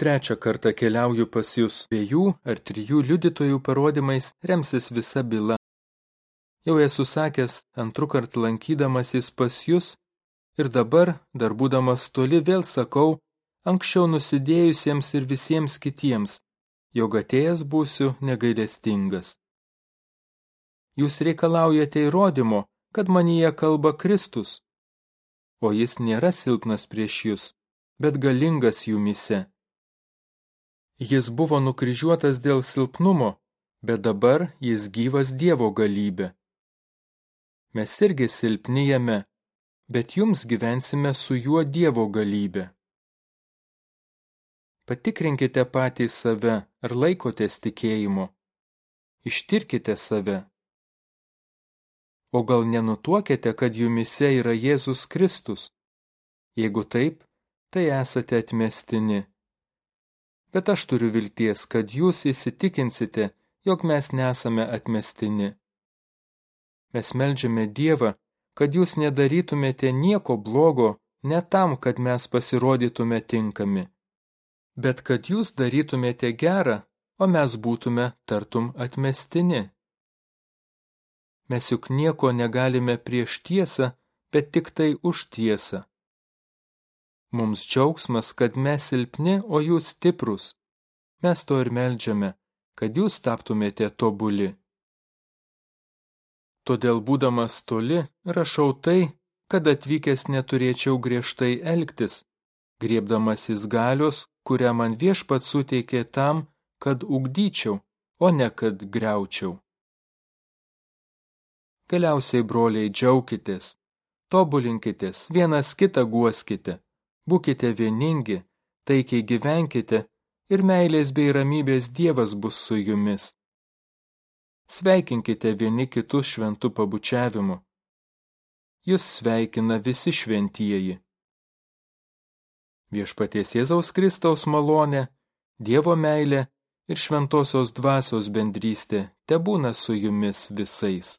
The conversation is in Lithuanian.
trečią kartą keliauju pas jūs dviejų ar trijų liudytojų parodymais remsis visa byla. Jau esu sakęs, antrų kartą lankydamasis pas jūs ir dabar, dar būdamas toli, vėl sakau, anksčiau nusidėjusiems ir visiems kitiems, jog atėjęs būsiu negailestingas. Jūs reikalaujate įrodymo, kad manyje kalba Kristus, o jis nėra silpnas prieš jūs, bet galingas jumise. Jis buvo nukryžiuotas dėl silpnumo, bet dabar jis gyvas Dievo galybė. Mes irgi silpni jame, bet jums gyvensime su juo Dievo galybė. Patikrinkite patys save, ar laikotės tikėjimo. Ištirkite save. O gal nenutuokėte, kad jumise yra Jėzus Kristus? Jeigu taip, tai esate atmestini. Bet aš turiu vilties, kad jūs įsitikinsite, jog mes nesame atmestini. Mes melžiame Dievą, kad jūs nedarytumėte nieko blogo, ne tam, kad mes pasirodytume tinkami bet kad jūs darytumėte gerą, o mes būtume tartum atmestini. Mes juk nieko negalime prieš tiesą, bet tik tai už tiesą. Mums džiaugsmas, kad mes silpni, o jūs stiprus. Mes to ir melžiame, kad jūs taptumėte tobuli. Todėl būdamas toli, rašau tai, kad atvykęs neturėčiau griežtai elgtis, griebdamasis galios, kurią man viešpat suteikė tam, kad ugdyčiau, o ne kad greučiau. Galiausiai, broliai, džiaukitės, tobulinkitės, vienas kitą guoskite, būkite vieningi, taikiai gyvenkite ir meilės bei ramybės Dievas bus su jumis. Sveikinkite vieni kitus šventų pabučiavimu. Jūs sveikina visi šventieji. Viešpaties Jėzaus Kristaus malonė, Dievo meilė ir šventosios dvasios bendrystė te būna su jumis visais.